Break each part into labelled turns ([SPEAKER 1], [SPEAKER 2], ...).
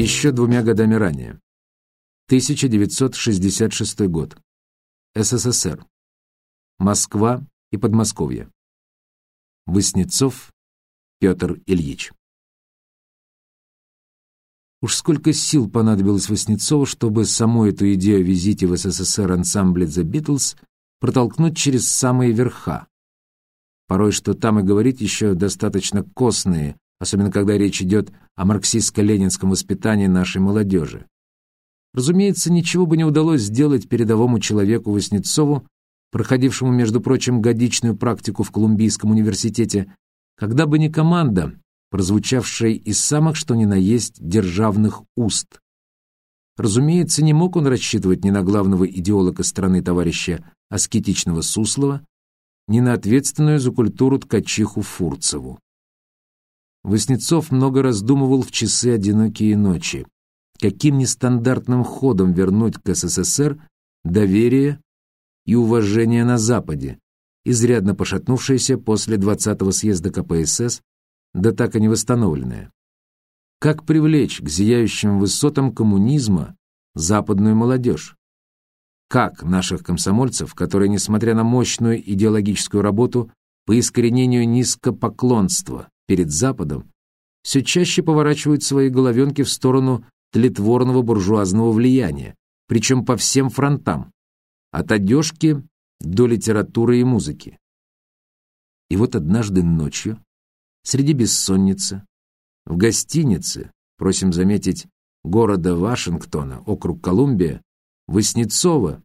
[SPEAKER 1] Еще двумя годами ранее. 1966 год. СССР. Москва и Подмосковье. Воснецов Петр Ильич. Уж сколько сил понадобилось Воснецову, чтобы саму эту идею о визите в СССР ансамбля The Beatles протолкнуть через самые верха. Порой что там и говорить еще достаточно костные, особенно когда речь идет о марксистско-ленинском воспитании нашей молодежи. Разумеется, ничего бы не удалось сделать передовому человеку Воснецову, проходившему, между прочим, годичную практику в Колумбийском университете, когда бы не команда, прозвучавшая из самых что ни на есть державных уст. Разумеется, не мог он рассчитывать ни на главного идеолога страны товарища аскетичного Суслова, ни на ответственную за культуру ткачиху Фурцеву. Воснецов много раздумывал в часы одинокие ночи, каким нестандартным ходом вернуть к СССР доверие и уважение на Западе, изрядно пошатнувшееся после 20-го съезда КПСС, да так и не восстановленное. Как привлечь к зияющим высотам коммунизма западную молодежь? Как наших комсомольцев, которые, несмотря на мощную идеологическую работу по искоренению низкопоклонства перед Западом, все чаще поворачивают свои головенки в сторону тлетворного буржуазного влияния, причем по всем фронтам, от одежки до литературы и музыки. И вот однажды ночью, среди бессонницы, в гостинице, просим заметить, города Вашингтона, округ Колумбия, Воснецова,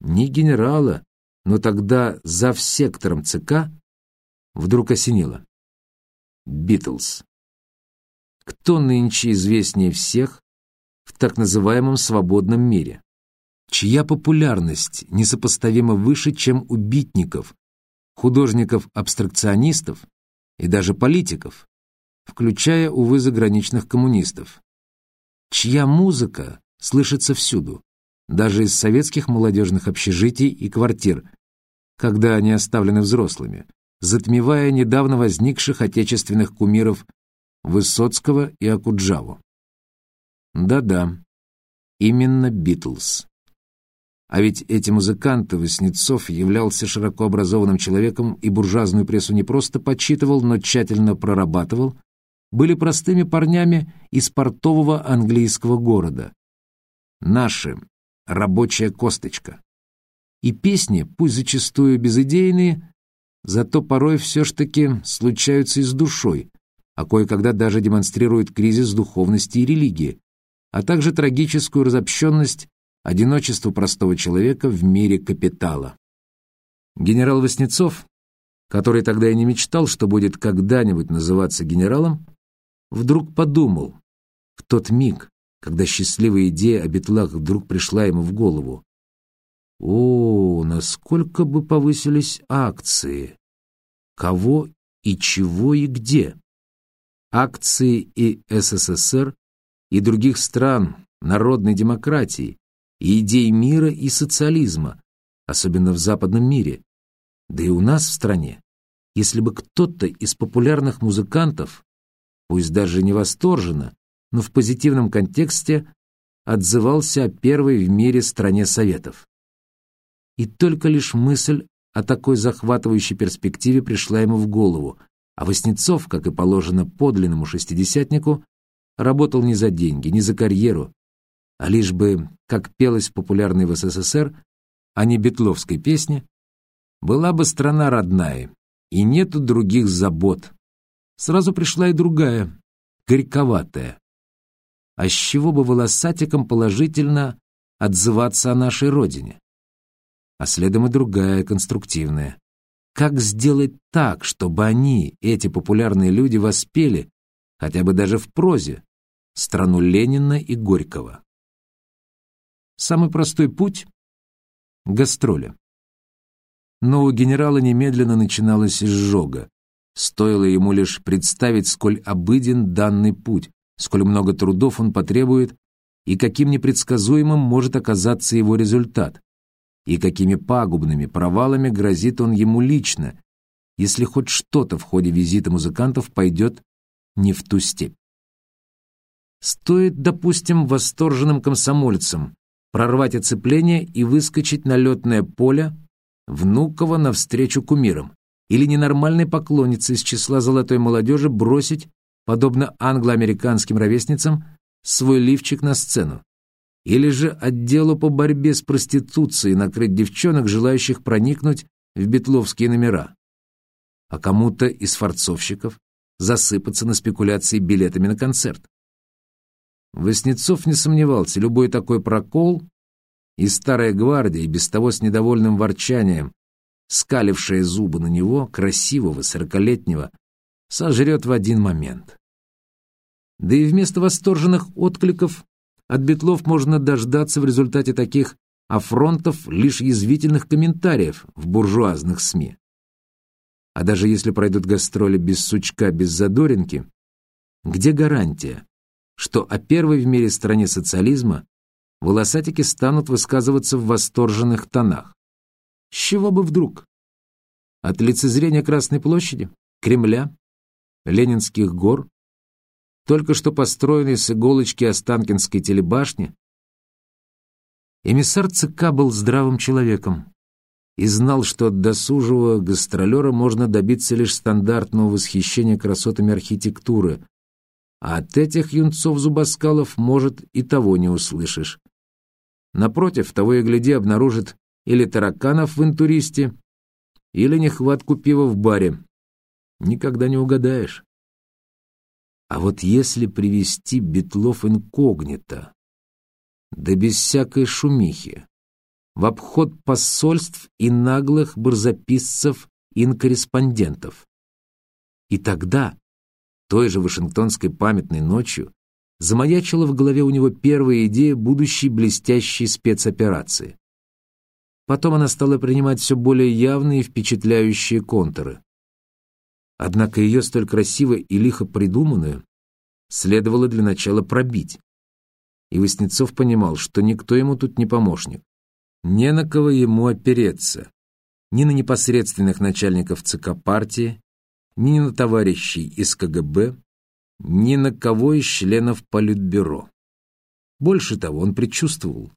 [SPEAKER 1] не генерала, но тогда зав сектором ЦК, вдруг осенило. Битлз. Кто нынче известнее всех в так называемом свободном мире? Чья популярность несопоставимо выше, чем у битников, художников-абстракционистов и даже политиков, включая, увы, заграничных коммунистов? Чья музыка слышится всюду, даже из советских молодежных общежитий и квартир, когда они оставлены взрослыми, затмевая недавно возникших отечественных кумиров Высоцкого и Акуджаву. Да-да, именно Битлз. А ведь эти музыканты, Васнецов являлся широко образованным человеком и буржуазную прессу не просто подсчитывал, но тщательно прорабатывал, были простыми парнями из портового английского города. Наши, рабочая косточка. И песни, пусть зачастую безыдейные, зато порой все ж таки случаются и с душой, а кое-когда даже демонстрируют кризис духовности и религии, а также трагическую разобщенность, одиночество простого человека в мире капитала. Генерал Васнецов, который тогда и не мечтал, что будет когда-нибудь называться генералом, вдруг подумал, в тот миг, когда счастливая идея о битлах вдруг пришла ему в голову. О, насколько бы повысились акции! Кого и чего и где? Акции и СССР, и других стран народной демократии, и идей мира и социализма, особенно в западном мире, да и у нас в стране. Если бы кто-то из популярных музыкантов, пусть даже не восторженно, но в позитивном контексте отзывался о первой в мире стране Советов. И только лишь мысль о такой захватывающей перспективе пришла ему в голову, а Васнецов, как и положено подлинному шестидесятнику, работал не за деньги, не за карьеру, а лишь бы, как пелось популярной в СССР, а не бетловской песне, была бы страна родная, и нету других забот. Сразу пришла и другая, горьковатая, а с чего бы волосатикам положительно отзываться о нашей родине? А следом и другая, конструктивная. Как сделать так, чтобы они, эти популярные люди, воспели, хотя бы даже в прозе, страну Ленина и Горького? Самый простой путь — гастроли. Но у генерала немедленно начиналась изжога. Стоило ему лишь представить, сколь обыден данный путь, сколь много трудов он потребует и каким непредсказуемым может оказаться его результат, и какими пагубными провалами грозит он ему лично, если хоть что-то в ходе визита музыкантов пойдет не в ту степь. Стоит, допустим, восторженным комсомольцам прорвать оцепление и выскочить на летное поле Внуково навстречу кумирам, или ненормальной поклоннице из числа золотой молодежи бросить, подобно англо-американским ровесницам, свой лифчик на сцену, или же отделу по борьбе с проституцией накрыть девчонок, желающих проникнуть в бетловские номера, а кому-то из форцовщиков засыпаться на спекуляции билетами на концерт. Воснецов не сомневался, любой такой прокол и старая гвардия, без того с недовольным ворчанием, скалившая зубы на него, красивого, сорокалетнего, сожрет в один момент. Да и вместо восторженных откликов от Бетлов можно дождаться в результате таких афронтов лишь язвительных комментариев в буржуазных СМИ. А даже если пройдут гастроли без сучка, без задоринки, где гарантия, что о первой в мире стране социализма волосатики станут высказываться в восторженных тонах? С чего бы вдруг? От лицезрения Красной площади, Кремля, Ленинских гор, только что построенной с иголочки Останкинской телебашни, эмиссар ЦК был здравым человеком и знал, что от досужего гастролера можно добиться лишь стандартного восхищения красотами архитектуры, а от этих юнцов-зубоскалов, может, и того не услышишь. Напротив, того и гляди, обнаружит или тараканов в интуристе, или нехватку пива в баре. Никогда не угадаешь. А вот если привести Бетлов инкогнито, да без всякой шумихи, в обход посольств и наглых барзаписцев инкорреспондентов. И тогда, той же Вашингтонской памятной ночью, замаячила в голове у него первая идея будущей блестящей спецоперации. Потом она стала принимать все более явные и впечатляющие контуры. Однако ее столь красиво и лихо придуманную следовало для начала пробить. И Васнецов понимал, что никто ему тут не помощник. Не на кого ему опереться. Ни на непосредственных начальников ЦК партии, ни на товарищей из КГБ, ни на кого из членов Политбюро. Больше того, он предчувствовал,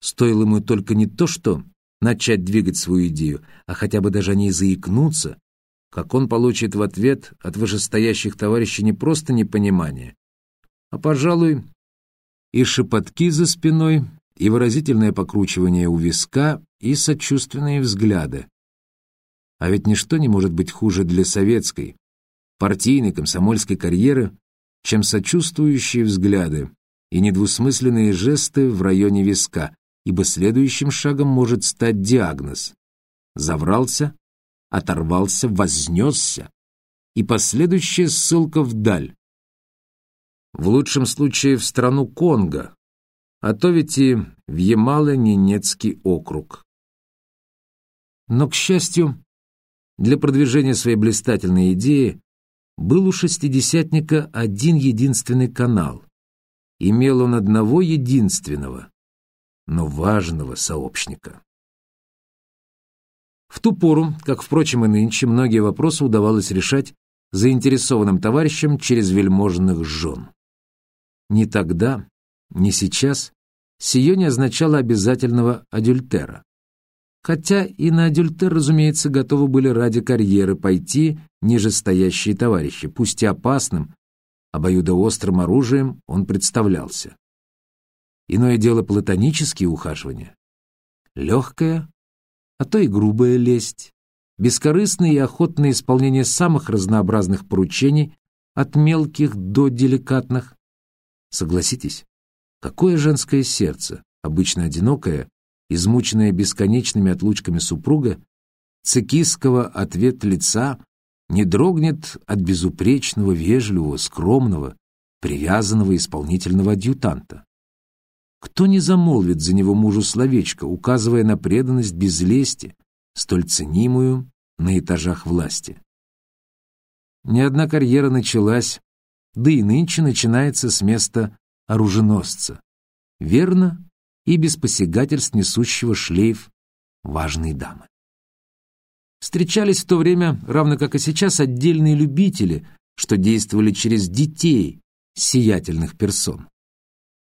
[SPEAKER 1] стоило ему только не то, что начать двигать свою идею, а хотя бы даже о ней заикнуться, как он получит в ответ от вышестоящих товарищей не просто непонимание, а, пожалуй, и шепотки за спиной, и выразительное покручивание у виска, и сочувственные взгляды. А ведь ничто не может быть хуже для советской, партийной, комсомольской карьеры, чем сочувствующие взгляды и недвусмысленные жесты в районе виска, ибо следующим шагом может стать диагноз. Заврался, оторвался, вознесся, и последующая ссылка вдаль. В лучшем случае в страну Конго, а то ведь и в Ямало-Ненецкий округ. Но, к счастью, для продвижения своей блистательной идеи был у шестидесятника один единственный канал. Имел он одного единственного, но важного сообщника. В ту пору, как, впрочем, и нынче, многие вопросы удавалось решать заинтересованным товарищам через вельможных жен. Ни тогда, ни сейчас сие не означало обязательного адюльтера. Хотя и на адюльтер, разумеется, готовы были ради карьеры пойти нижестоящие товарищи, пусть и опасным, обоюдоострым оружием он представлялся. Иное дело платонические ухаживания. Легкая, а то и грубая лесть, бескорыстное и охотное исполнение самых разнообразных поручений, от мелких до деликатных. Согласитесь, какое женское сердце, обычно одинокое, измученное бесконечными отлучками супруга, цикистского ответ лица не дрогнет от безупречного, вежливого, скромного, привязанного исполнительного адъютанта. Кто не замолвит за него мужу словечко, указывая на преданность без лести, столь ценимую на этажах власти? Ни одна карьера началась, да и нынче начинается с места оруженосца. Верно и без посягательств несущего шлейф важной дамы. Встречались в то время, равно как и сейчас, отдельные любители, что действовали через детей, сиятельных персон.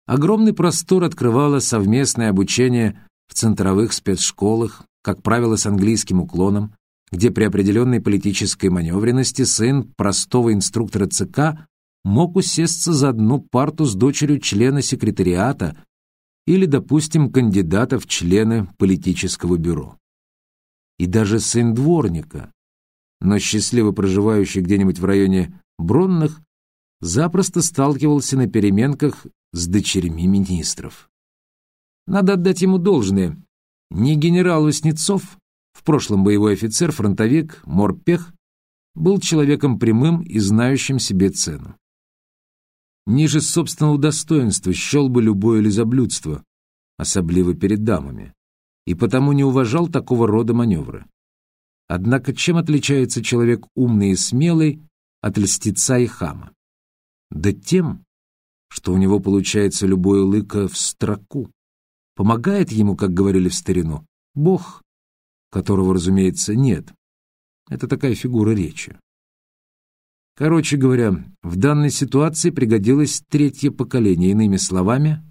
[SPEAKER 1] Огромный простор открывало совместное обучение в центровых спецшколах, как правило, с английским уклоном, где при определенной политической маневренности сын простого инструктора ЦК мог усесться за одну парту с дочерью члена секретариата или, допустим, кандидата в члены политического бюро. И даже сын дворника, но счастливо проживающий где-нибудь в районе Бронных, запросто сталкивался на переменках с дочерьми министров. Надо отдать ему должное. Не генерал Васнецов, в прошлом боевой офицер, фронтовик, морпех, был человеком прямым и знающим себе цену. Ниже собственного достоинства счел бы любое лизоблюдство, особливо перед дамами, и потому не уважал такого рода маневры. Однако чем отличается человек умный и смелый от льстеца и хама? Да тем, что у него получается любое лыко в строку. Помогает ему, как говорили в старину, Бог, которого, разумеется, нет. Это такая фигура речи. Короче говоря, в данной ситуации пригодилось третье поколение, иными словами,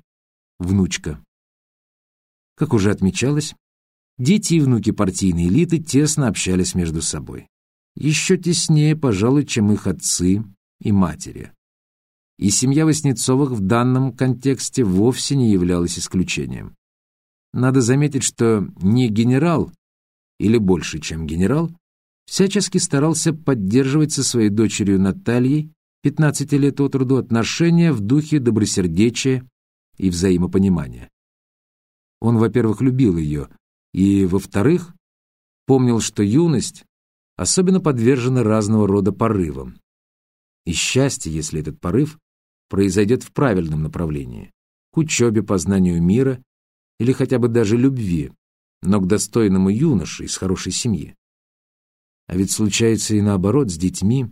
[SPEAKER 1] внучка. Как уже отмечалось, дети и внуки партийной элиты тесно общались между собой. Еще теснее, пожалуй, чем их отцы и матери. И семья Васнецовых в данном контексте вовсе не являлась исключением. Надо заметить, что не генерал, или больше, чем генерал, всячески старался поддерживать со своей дочерью Натальей, 15 лет от роду, отношения в духе добросердечия и взаимопонимания. Он, во-первых, любил ее, и, во-вторых, помнил, что юность особенно подвержена разного рода порывам. И счастье, если этот порыв произойдет в правильном направлении, к учебе, познанию мира или хотя бы даже любви, но к достойному юноше из хорошей семьи. А ведь случается и наоборот с детьми,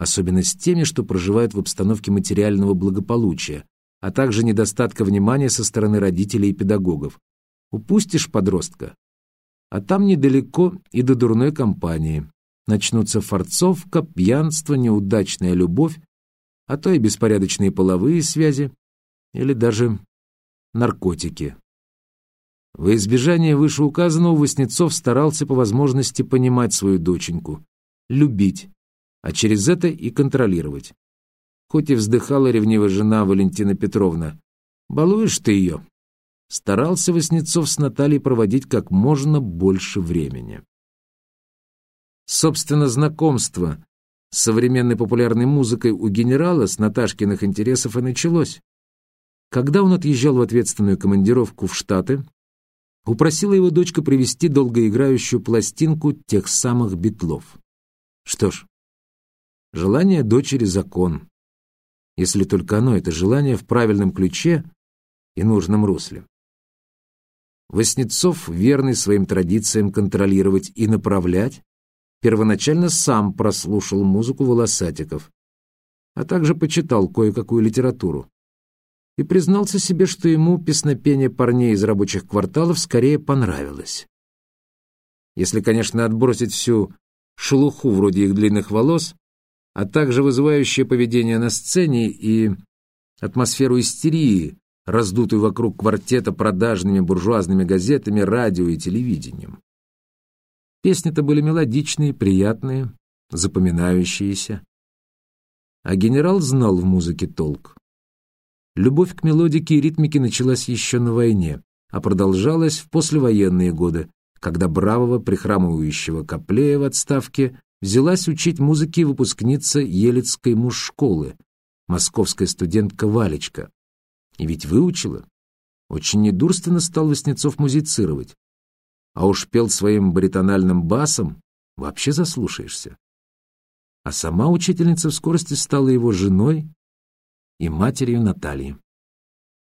[SPEAKER 1] особенно с теми, что проживают в обстановке материального благополучия, а также недостатка внимания со стороны родителей и педагогов. Упустишь подростка, а там недалеко и до дурной компании. Начнутся форцовка, пьянство, неудачная любовь, а то и беспорядочные половые связи или даже наркотики. Во избежание вышеуказанного Васнецов старался по возможности понимать свою доченьку, любить, а через это и контролировать. Хоть и вздыхала ревнивая жена Валентина Петровна, «Балуешь ты ее?» Старался Васнецов с Натальей проводить как можно больше времени. Собственно, знакомство с современной популярной музыкой у генерала с Наташкиных интересов и началось. Когда он отъезжал в ответственную командировку в Штаты, упросила его дочка привезти долгоиграющую пластинку тех самых битлов. Что ж, желание дочери — закон, если только оно, это желание, в правильном ключе и нужном русле. Воснецов, верный своим традициям контролировать и направлять, первоначально сам прослушал музыку волосатиков, а также почитал кое-какую литературу и признался себе, что ему песнопение парней из рабочих кварталов скорее понравилось. Если, конечно, отбросить всю шелуху вроде их длинных волос, а также вызывающее поведение на сцене и атмосферу истерии, раздутую вокруг квартета продажными буржуазными газетами, радио и телевидением. Песни-то были мелодичные, приятные, запоминающиеся. А генерал знал в музыке толк. Любовь к мелодике и ритмике началась еще на войне, а продолжалась в послевоенные годы, когда бравого прихрамывающего Коплея в отставке взялась учить музыке выпускница Елецкой мужшколы, московская студентка Валечка. И ведь выучила. Очень недурственно стал Васнецов музицировать. А уж пел своим баритональным басом, вообще заслушаешься. А сама учительница в скорости стала его женой и матерью Натальи.